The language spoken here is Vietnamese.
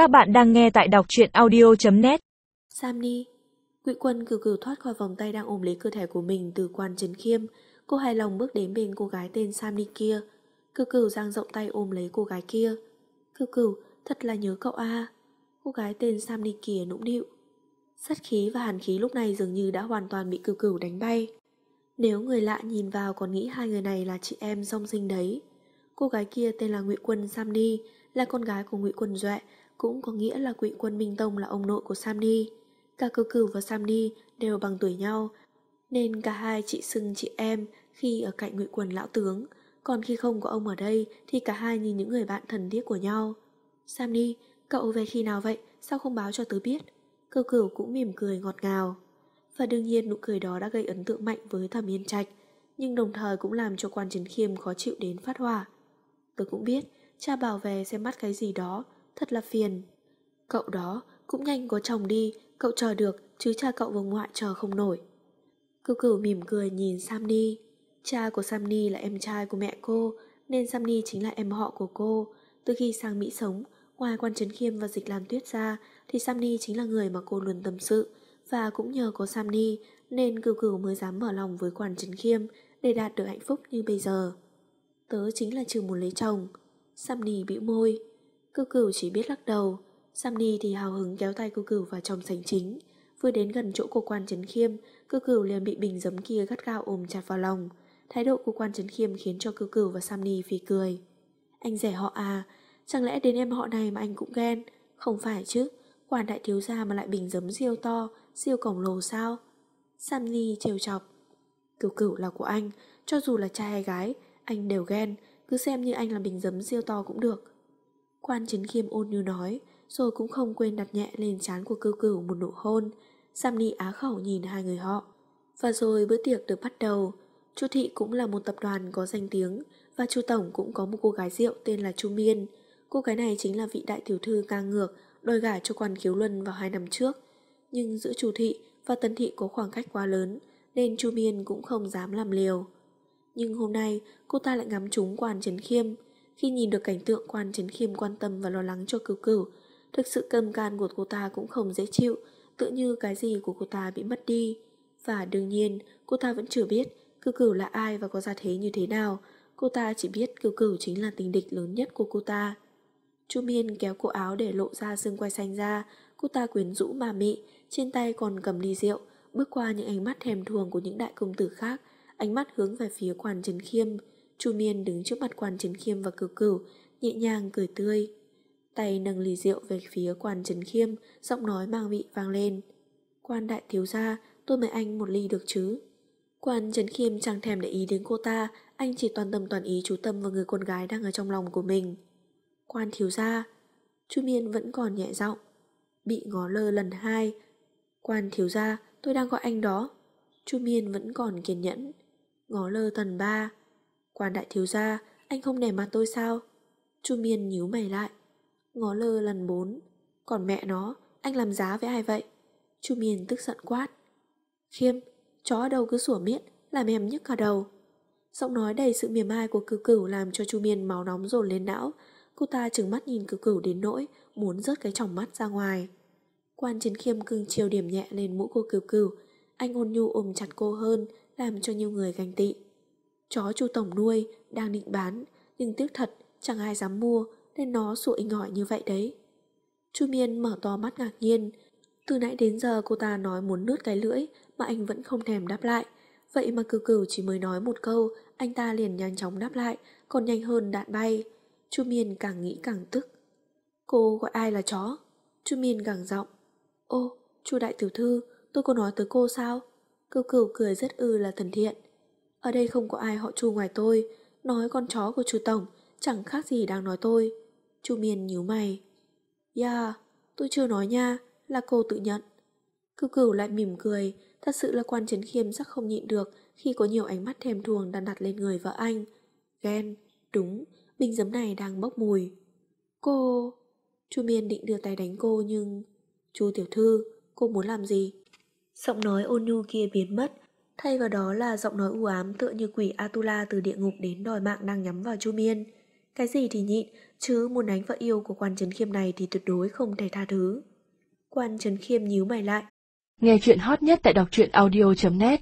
Các bạn đang nghe tại đọc truyện audio.net Samni Ngụy Quân cử cử thoát khỏi vòng tay đang ôm lấy cơ thể của mình từ quan trấn khiêm. Cô hài lòng bước đến bên cô gái tên Samni kia. Cử cử giang rộng tay ôm lấy cô gái kia. Cử cử, thật là nhớ cậu a. Cô gái tên Samni kia nũng nịu. Sát khí và hàn khí lúc này dường như đã hoàn toàn bị cử cử đánh bay. Nếu người lạ nhìn vào còn nghĩ hai người này là chị em song sinh đấy. Cô gái kia tên là Ngụy Quân Samni, là con gái của Ngụy Quân Duệ, cũng có nghĩa là quỵ Quân Minh Tông là ông nội của Samni. Cả cơ Cử và Samni đều bằng tuổi nhau, nên cả hai chị xưng chị em khi ở cạnh Ngụy Quân lão tướng, còn khi không có ông ở đây thì cả hai như những người bạn thân thiết của nhau. Samni, cậu về khi nào vậy? Sao không báo cho tớ biết? cơ Cử cũng mỉm cười ngọt ngào. Và đương nhiên nụ cười đó đã gây ấn tượng mạnh với Thẩm Yên Trạch, nhưng đồng thời cũng làm cho quan trấn khiêm khó chịu đến phát hỏa. Tớ cũng biết, cha bảo về xem mắt cái gì đó, thật là phiền. Cậu đó cũng nhanh có chồng đi, cậu chờ được, chứ cha cậu và ngoại chờ không nổi. Cửu cửu mỉm cười nhìn Samni. Cha của Samni là em trai của mẹ cô, nên Samni chính là em họ của cô. Từ khi sang Mỹ sống, ngoài quan trấn khiêm và dịch làm tuyết ra, thì Samni chính là người mà cô luôn tâm sự. Và cũng nhờ có Samni, nên cửu cửu mới dám mở lòng với quan trấn khiêm để đạt được hạnh phúc như bây giờ. Tớ chính là chưa muốn lấy chồng. Samni bĩu môi. Cư cửu chỉ biết lắc đầu. Samni thì hào hứng kéo tay cư cửu vào trong sảnh chính. Vừa đến gần chỗ của quan trấn khiêm, cư cửu liền bị bình giấm kia gắt gao ôm chặt vào lòng. Thái độ của quan trấn khiêm khiến cho cư cửu và Samni phì cười. Anh rẻ họ à, chẳng lẽ đến em họ này mà anh cũng ghen? Không phải chứ, quan đại thiếu gia mà lại bình giấm siêu to, siêu cổng lồ sao? Samni trêu chọc. Cửu cửu là của anh, cho dù là trai hay gái, anh đều ghen, cứ xem như anh là bình giấm siêu to cũng được. Quan Trấn Khiêm ôn như nói, rồi cũng không quên đặt nhẹ lên trán của cưu cửu một nụ hôn. Samni á khẩu nhìn hai người họ. Và rồi bữa tiệc được bắt đầu. Chu Thị cũng là một tập đoàn có danh tiếng, và Chu Tổng cũng có một cô gái rượu tên là Chu Miên. Cô gái này chính là vị đại tiểu thư ngang ngược, đòi gả cho quan khiếu luân vào hai năm trước. Nhưng giữa Chu Thị và Tân Thị có khoảng cách quá lớn, nên Chu Miên cũng không dám làm liều. Nhưng hôm nay cô ta lại ngắm trúng quan trấn khiêm khi nhìn được cảnh tượng quan chấn khiêm quan tâm và lo lắng cho cứu cửu Thực sự cơm can của cô ta cũng không dễ chịu Tự như cái gì của cô ta bị mất đi. Và đương nhiên, cô ta vẫn chưa biết cửu cửu là ai và có gia thế như thế nào. Cô ta chỉ biết cửu cửu chính là tình địch lớn nhất của cô ta. Chu Miên kéo cổ áo để lộ ra xương quai xanh ra. Cô ta quyến rũ mà mị, Trên tay còn cầm ly rượu, Bước qua những ánh mắt thèm thuồng của những đại công tử khác, ánh mắt hướng về phía quan trần khiêm. Chu Miên đứng trước mặt quan trấn khiêm và cửu cửu, nhẹ nhàng cười tươi. Tay nâng ly rượu về phía quan trấn khiêm, giọng nói mang vị vang lên. Quan đại thiếu gia, tôi mời anh một ly được chứ? Quan trấn khiêm chẳng thèm để ý đến cô ta, anh chỉ toàn tâm toàn ý chú tâm vào người con gái đang ở trong lòng của mình. Quan thiếu gia, Chu Miên vẫn còn nhẹ giọng, bị ngó lơ lần hai. Quan thiếu gia, tôi đang gọi anh đó. Chu Miên vẫn còn kiên nhẫn ngó lơ thần ba. Quan đại thiếu gia, anh không nể mặt tôi sao? Chu Miên nhíu mày lại. Ngó lơ lần bốn. Còn mẹ nó, anh làm giá với ai vậy? Chu Miên tức giận quát. Khiêm, chó ở đâu cứ sủa miết, làm em nhức cả đầu. Giọng nói đầy sự mỉa mai của cử cửu làm cho Chu Miên máu nóng dồn lên não. Cô ta trừng mắt nhìn cử cửu đến nỗi, muốn rớt cái tròng mắt ra ngoài. Quan chiến khiêm cưng chiều điểm nhẹ lên mũ cô cửu cửu. Anh ôn nhu ôm chặt cô hơn, làm cho nhiều người ganh tị. Chó chu tổng nuôi, đang định bán, nhưng tiếc thật, chẳng ai dám mua, nên nó sụi inh ỏi như vậy đấy. Chu Miên mở to mắt ngạc nhiên. Từ nãy đến giờ cô ta nói muốn nứt cái lưỡi, mà anh vẫn không thèm đáp lại. Vậy mà cừu cừu chỉ mới nói một câu, anh ta liền nhanh chóng đáp lại, còn nhanh hơn đạn bay. Chu Miên càng nghĩ càng tức. Cô gọi ai là chó? Chu Miên gẳng giọng. Ô, chu đại tiểu thư, tôi có nói tới cô sao? cừu cừu cười rất ư là thân thiện. Ở đây không có ai họ chu ngoài tôi, nói con chó của chú Tổng, chẳng khác gì đang nói tôi. Chu Miên nhíu mày. Yeah, tôi chưa nói nha, là cô tự nhận. Cửu cửu lại mỉm cười, thật sự là quan chiến khiêm chắc không nhịn được khi có nhiều ánh mắt thèm thuồng đang đặt lên người vợ anh. Ghen, đúng, bình giấm này đang bốc mùi. Cô... Chu Miên định đưa tay đánh cô nhưng... Chu tiểu thư, cô muốn làm gì? Giọng nói ôn nhu kia biến mất, thay vào đó là giọng nói u ám tựa như quỷ Atula từ địa ngục đến đòi mạng đang nhắm vào Chu Miên. Cái gì thì nhịn, chứ muốn đánh vợ yêu của quan Trấn Khiêm này thì tuyệt đối không thể tha thứ. Quan Trấn Khiêm nhíu mày lại. Nghe chuyện hot nhất tại đọc truyện audio.net